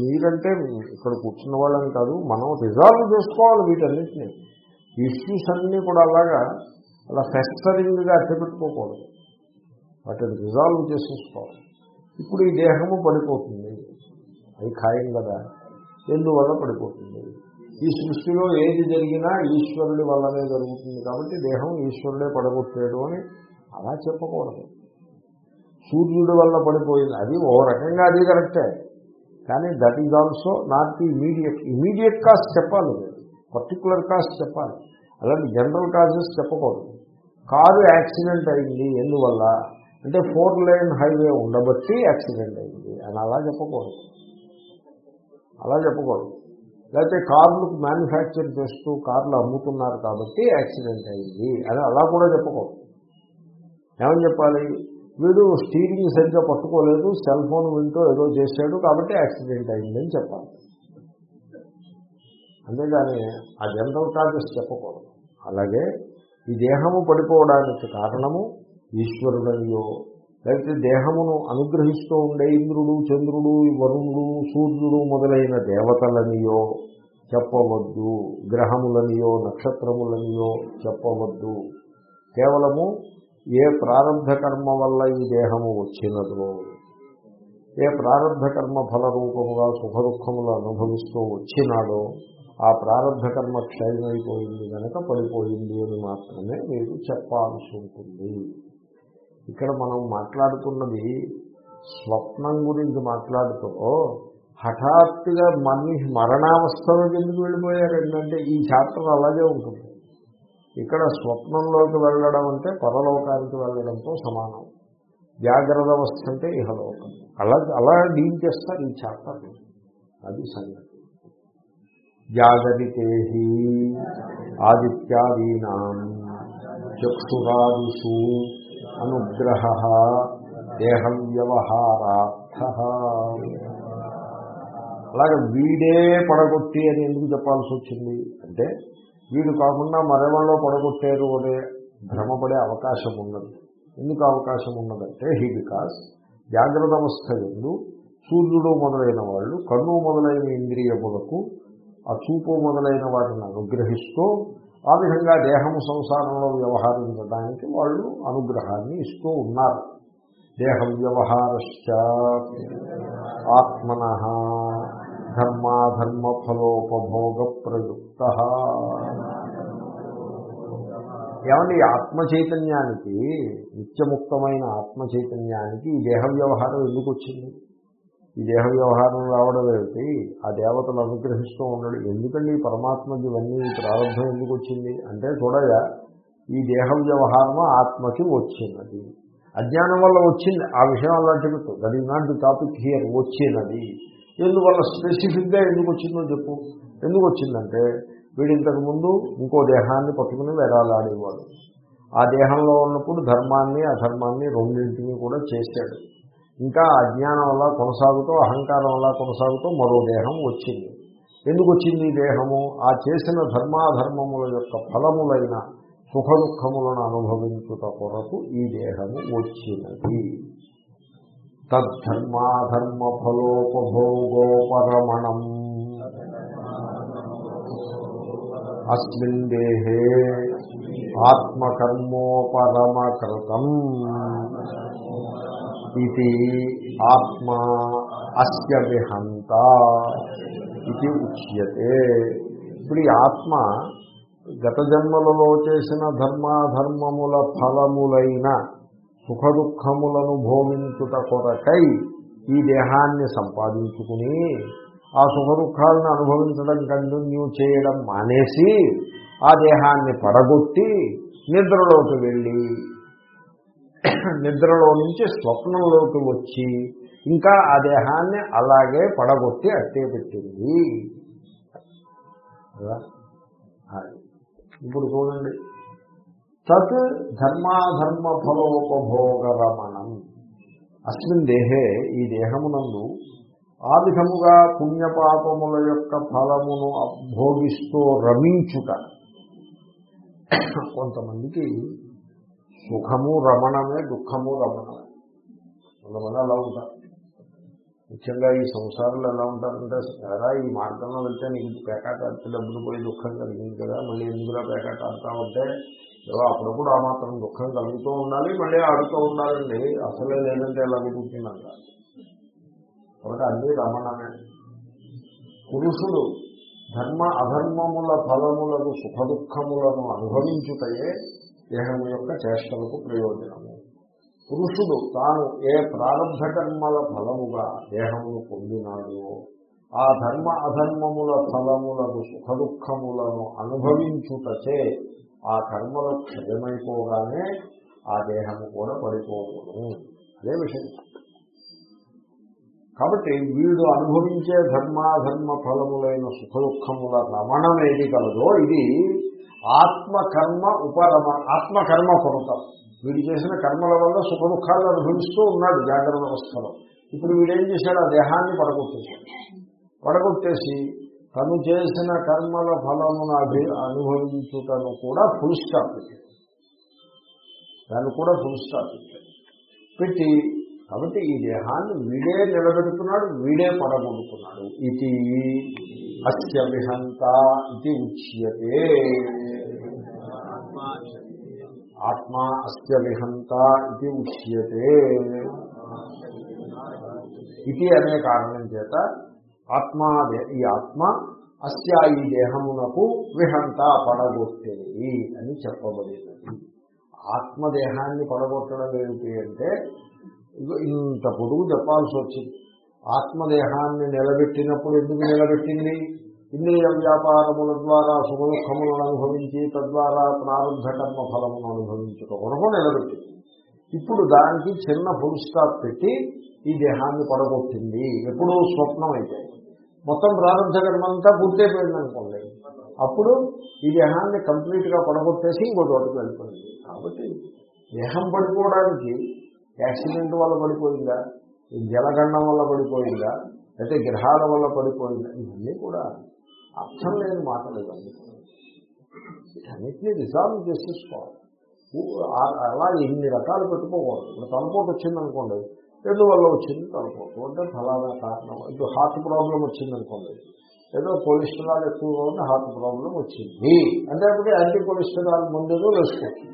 మీరంటే ఇక్కడ కూర్చున్న వాళ్ళని కాదు మనం రిజాల్వ్ చేసుకోవాలి వీటన్నిటిని. ఇష్యూస్ అన్నీ కూడా అలాగా అలా ఫెస్టరింగ్గా అట్టపెట్టుకోకూడదు వాటిని రిజాల్వ్ చేసేసుకోవాలి. ఇప్పుడు ఈ దేహము పడిపోతుంది. అది ఖాయం కదా. ఎందువల్ల పడిపోతుంది? ఈ సృష్టిలో ఏది జరిగినా ఈశ్వరుడి వల్లనే జరుగుతుంది కాబట్టి దేహం ఈశ్వరుడే పడగొట్టాడు అని అలా చెప్పకూడదు. సూర్యుడి వల్ల పడిపోయింది. అది ఓ రకంగా అది కరెక్టే. కానీ that is also not the immediate. Immediate cause చెప్పాలి. పర్టికులర్ కాజ్ చెప్పాలి. అలాంటి జనరల్ కాజెస్ చెప్పకూడదు. కారు యాక్సిడెంట్ అయింది. ఎందువల్ల? అంటే ఫోర్ లైన్ హైవే ఉండబట్టి యాక్సిడెంట్ అయింది. అని అలా చెప్పకూడదు. అలా చెప్పకూడదు. లేకపోతే కార్లు మ్యానుఫ్యాక్చర్ చేస్తూ కార్లు అమ్ముతున్నారు కాబట్టి యాక్సిడెంట్ అయింది అని అలా కూడా చెప్పకూడదు. ఏమని చెప్పాలి? వీడు స్టీరింగ్ సరిగ్గా పట్టుకోలేదు సెల్ ఫోన్ వింటూ ఏదో చేశాడు కాబట్టి యాక్సిడెంట్ అయిందని చెప్పాలి. అంతేగాని ఆ జనరల్ కాజెస్ చెప్పకూడదు. అలాగే ఈ దేహము పడిపోవడానికి కారణము ఈశ్వరుడనియో లేకపోతే దేహమును అనుగ్రహిస్తూ ఉండే ఇంద్రుడు చంద్రుడు వరుణుడు సూర్యుడు మొదలైన దేవతలనియో చెప్పవద్దు. గ్రహములనియో నక్షత్రములనియో చెప్పవద్దు. కేవలము ఏ ప్రారంభ కర్మ వల్ల ఈ దేహము వచ్చినదో ఏ ప్రారంభ కర్మ ఫల రూపముగా సుఖ దుఃఖములు అనుభవిస్తూ వచ్చినాడో ఆ ప్రారంభ కర్మ క్షయమైపోయింది కనుక పడిపోయింది అని మాత్రమే మీరు చెప్పాల్సి ఉంటుంది. ఇక్కడ మనం మాట్లాడుతున్నది స్వప్నం గురించి మాట్లాడుతూ హఠాత్తుగా మనిషి మరణావస్థలోకి ఎందుకు వెళ్ళిపోయారు? ఏంటంటే ఈ చాప్టర్ అలాగే ఉంటుంది. ఇక్కడ స్వప్నంలోకి వెళ్ళడం అంటే పరలోకానికి వెళ్ళడంతో సమానం. జాగ్రత్త అవస్థ అంటే ఇహలోకం. అలా అలా డీల్ చేస్తారు ఈ చాప్టర్. అది సంగతి. జాగరితే ఆదిత్యాదీనా చక్షురాదిషు అనుగ్రహ. దేహ వ్యవహారార్థ. అలాగే వీడే పడగొట్టి అని ఎందుకు చెప్పాల్సి వచ్చింది? అంటే వీడు కాకుండా మరెవరిలో పడగొట్టారు అనే భ్రమపడే అవకాశం ఉన్నది. ఎందుకు అవకాశం ఉన్నదంటే హీ బికాస్ జాగ్రత్త అవస్థ ఎందు సూర్యుడు మొదలైన వాళ్ళు కన్ను మొదలైన ఇంద్రియములకు ఆ చూపు మొదలైన వాటిని అనుగ్రహిస్తూ ఆ విధంగా దేహము సంసారంలో వ్యవహరించడానికి వాళ్ళు అనుగ్రహాన్ని ఇస్తూ ఉన్నారు. దేహ వ్యవహారశ్చ ఆత్మన ధర్మాధర్మ ఫలోపభోగ ప్రయుక్త ఏమండి ఆత్మ చైతన్యానికి నిత్యముక్తమైన ఆత్మ చైతన్యానికి ఈ దేహ వ్యవహారం ఎందుకు వచ్చింది ఈ దేహ వ్యవహారం రావడం ఏమిటి? ఆ దేవతలు అనుగ్రహిస్తూ ఉండడు ఎందుకండి ఈ పరమాత్మకి ఇవన్నీ ప్రారంభం ఎందుకు వచ్చింది? అంటే చూడగా ఈ దేహ వ్యవహారము ఆత్మకి వచ్చినది. అజ్ఞానం వల్ల వచ్చింది. ఆ విషయం అలాంటి పెట్టు that is not the topic here వచ్చినది. ఎందువల్ల స్పెసిఫిక్గా ఎందుకు వచ్చిందో చెప్పు. ఎందుకు వచ్చిందంటే వీడు ముందు ఇంకో దేహాన్ని పట్టుకుని వేరాలాడేవాడు ఆ దేహంలో ఉన్నప్పుడు ధర్మాన్ని అధర్మాన్ని రెండింటినీ కూడా చేశాడు. ఇంకా అజ్ఞానం వల్ల కొనసాగుతూ అహంకారం వల్ల కొనసాగుతూ మరో దేహం వచ్చింది. ఎందుకు వచ్చింది ఈ దేహము? ఆ చేసిన ధర్మాధర్మముల యొక్క ఫలములైన సుఖ దుఃఖములను అనుభవించుట కొరకు ఈ దేహము వచ్చినది. తద్ధర్మాధర్మ ఫలోపభోగోపరమణం అస్మిన్ దేహే ఆత్మకర్మోపరమకృతం. ఇది ఆత్మ అస్య విహంత ఇది ఉచ్యతే ఇప్పుడు ఈ ఆత్మ గత జన్మలలో చేసిన ధర్మాధర్మముల ఫలములైన సుఖ దుఃఖములను భోగించుట కొరకై ఈ దేహాన్ని సంపాదించుకుని ఆ సుఖ దుఃఖాలను అనుభవించడం కంటిన్యూ చేయడం మానేసి ఆ దేహాన్ని పడగొట్టి నిద్రలోకి వెళ్ళి నిద్రలో నుంచి స్వప్నంలోకి వచ్చి ఇంకా ఆ దేహాన్ని అలాగే పడగొట్టి అట్టే పెట్టింది. ఇప్పుడు చూడండి. తత్ ధర్మాధర్మ ఫలోపభోగరమణం అస్మిన్ దేహే ఈ దేహమునందు ఆ విధముగా పుణ్యపాపముల యొక్క ఫలమును భోగిస్తూ రమించుట. కొంతమందికి సుఖము రమణమే దుఃఖము రమణమే. కొంతమంది అలా ఉంటారు. ముఖ్యంగా ఈ సంసారంలో ఎలా ఉంటారంటే సరే ఈ మార్గంలో వెళ్తే నీకు పేకాట ఆడితే డబ్బులు పోయి దుఃఖం కలిగింది కదా మళ్ళీ ఎందుకులా పేకాట ఆడుతా ఉంటే ఏదో అప్పుడప్పుడు ఆ మాత్రం దుఃఖం కలుగుతూ ఉండాలి మళ్ళీ ఆడుతూ ఉండాలండి. అసలే లేదంటే ఎలా కుదురుతుందంట కాబట్టి అన్ని రమణమే. పురుషుడు ధర్మ అధర్మముల ఫలములకు సుఖ దుఃఖములను అనుభవించుటయే దేహం యొక్క చేష్టలకు ప్రయోజనము. పురుషుడు తాను ఏ ప్రారంభ కర్మల ఫలముగా దేహమును పొందినాడో ఆ ధర్మ అధర్మముల ఫలములకు సుఖ దుఃఖములను అనుభవించుటచే ఆ కర్మలు క్షయమైపోగానే ఆ దేహము కూడా పడిపోవడం అదే విషయం. కాబట్టి వీడు అనుభవించే ధర్మాధర్మ ఫలములైన సుఖ దుఃఖముల రమణం ఏది కలదో ఇది ఆత్మకర్మ ఉపరమ ఆత్మకర్మ పొందుతాం వీడు చేసిన కర్మల వల్ల సుఖ దుఃఖాలు అనుభవిస్తూ ఉన్నాడు జాగ్రత్త వ్యవస్థలో ఇప్పుడు వీడేం చేశాడు? ఆ దేహాన్ని పడగొట్టేశాడు. పడగొట్టేసి తను చేసిన కర్మల ఫలమును అభి అనుభవించుటను కూడా ఫుల్ స్టాప్ పెట్టాడు. దాన్ని కూడా ఫుల్ స్టాప్ పెట్టాడు. పెట్టి కాబట్టి ఈ దేహాన్ని వీడే నిలబెడుతున్నాడు వీడే పడగొడుతున్నాడు. ఇది అస్య విహంత ఇది ఉచ్యతే. ఆత్మ అస్య విహంత ఇది ఉచ్యతే. ఇది అనే కారణం చేత ఆత్మ ఈ ఆత్మ అస్య ఈ దేహమునకు విహంత పడగొట్టేది అని చెప్పబడినది ఆత్మదేహాన్ని పడగొట్టడం ఏమిటి అంటే ఇంత పొడుగు చెప్పాల్సి వచ్చింది ఆత్మదేహాన్ని నిలబెట్టినప్పుడు ఎందుకు నిలబెట్టింది? ఇంద్రియ వ్యాపారముల ద్వారా సుఖదుఖములను అనుభవించి తద్వారా ప్రారంభ కర్మ ఫలమును అనుభవించడం కొరకు నిలబెట్టింది. ఇప్పుడు దానికి చిన్న ఫుల్ స్టాప్ పెట్టి ఈ దేహాన్ని పడగొట్టింది. ఎప్పుడూ స్వప్నం అయితే మొత్తం ప్రారంభ కర్మ అంతా పూర్తయిపోయింది అనుకోండి. అప్పుడు ఈ దేహాన్ని కంప్లీట్గా పడగొట్టేసి ఇంకో చోటుకు వెళ్ళిపోయింది. కాబట్టి దేహం పడిపోవడానికి యాక్సిడెంట్ వల్ల పడిపోయిందా? జలగండం వల్ల పడిపోయిందా? అయితే గ్రహాల వల్ల పడిపోయిందా? ఇవన్నీ కూడా అర్థం లేని మాటలు ఇవన్నీ వీటన్నిటినీ రిజాల్వ్ చేసేసుకోవాలి. అలా ఎన్ని రకాలు పెట్టుకోకూడదు. ఇప్పుడు తలపోటు వచ్చిందనుకోండి ఏదో వల్ల వచ్చింది తలపోటు. అంటే ఫలానా కారణం. ఇప్పుడు హార్ట్ ప్రాబ్లం వచ్చిందనుకోండి ఏదో కొలెస్ట్రాల్ ఎక్కువగా ఉంటే హార్ట్ ప్రాబ్లం వచ్చింది. అంటే అప్పుడు యాంటీ కొలెస్ట్రాల్ ముందు వేసుకోవచ్చు.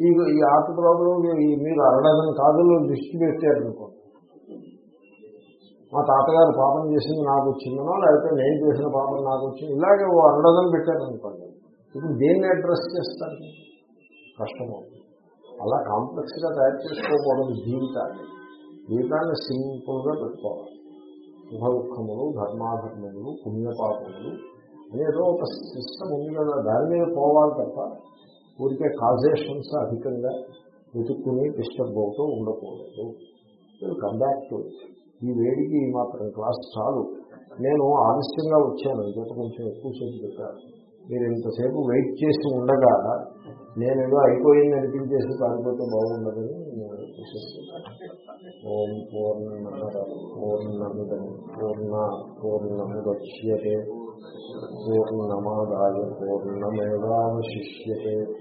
ఈ ఈ హార్ట్ ప్రాబ్లం ఈ మీరు అరడజన్ కాదులు లిస్ట్ పెట్టారనుకోండి మా తాతగారు పాపం చేసింది నాకు వచ్చిందనో లేకపోతే నేను చేసిన పాపం నాకు వచ్చింది ఇలాగే ఓ అరడజన్ పెట్టారనుకోండి ఇప్పుడు దేన్ని అడ్రస్ చేస్తారు? కష్టము. అలా కాంప్లెక్స్గా తయారు చేసుకోకూడదు జీవితాన్ని జీవితాన్ని సింపుల్గా పెట్టుకోవాలి. సుఖ దుఃఖములు ధర్మాధర్మములు పుణ్యపాపములు అనేదో ఒక సిస్టమ్ ఉంది కదా దాని మీద పోవాలి తప్ప ఊరికే కాజేషన్స్ అధికంగా వెతుక్కుని డిస్టర్బ్ అవుతూ ఉండకూడదు. కమ్ బ్యాక్ టు ఈ వేడికి ఈ మాత్రం క్లాస్ చాలు. నేను ఆలస్యంగా వచ్చాను. ఇంకొక కొంచెం ఎక్కువసేపు చెప్పాను మీరు ఇంతసేపు వెయిట్ చేసి ఉండగా నేనేదో అయిపోయింది అనిపించేసి కాకపోతే బాగుండదని నేను చూసేస్తున్నాను ఓం పూర్ణ పూర్ణమిదం పూర్ణ పూర్ణముద్యతే పూర్ణమాదాయ పూర్ణమేవాశిష్యే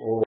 ఓం